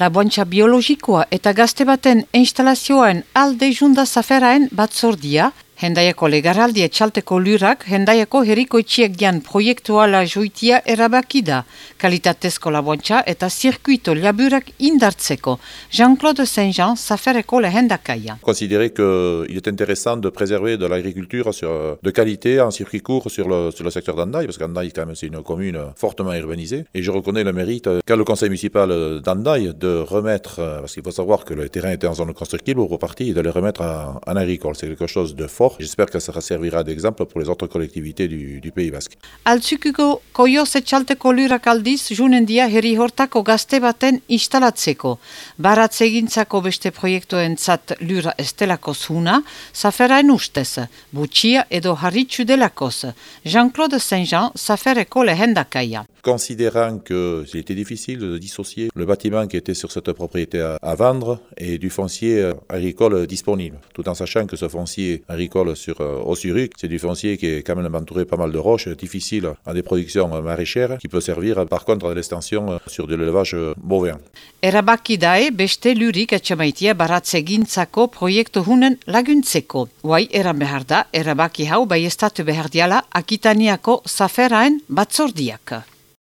Laboantxa biologikoa eta gazte baten instalazioen alde junda zaferaen batzordia, Hendaiako legaraldi. Considérer qu'il est intéressant de préserver de l'agriculture de qualité en circuit court sur le, sur le secteur d'Andaï, parce qu'Andaï, quand même, c'est une commune fortement urbanisée. Et je reconnais le mérite, qu'a le conseil municipal d'Andaï, de remettre, parce qu'il faut savoir que le terrain était en zone constructible au reparti, et de le remettre en, en agricole. C'est quelque chose de fort J'espère que ça servira d'exemple pour les autres collectivités du, du Pays Basque. Altzukuko koio zetxalteko lurak aldiz junen dia herri hortako gazte baten instalatzeko. Baratzegintzako beste proiektuen zat lura estelako zuna, zaferaen ustez, butxia edo harritxu delakoz. Jean-Claude Saint-Jean, zafereko lehendakaia. Considérant qu'il était difficile de dissocier le bâtiment qui était sur cette propriété à, vendre et du foncier agricole disponible, tout en sachant que ce foncier agricole sur euh, Ossuruc, c'est du foncier qui est quand même entouré pas mal de roches, difficile à des productions maraîchères, qui peut servir par contre à l'extension euh, sur de l'élevage euh, bovin. Erabaki dae beste lurik atxamaitia proiektu hunen laguntzeko. Huai eran behar da, erabaki hau bai estatu behar Akitaniako zaferaen batzordiak.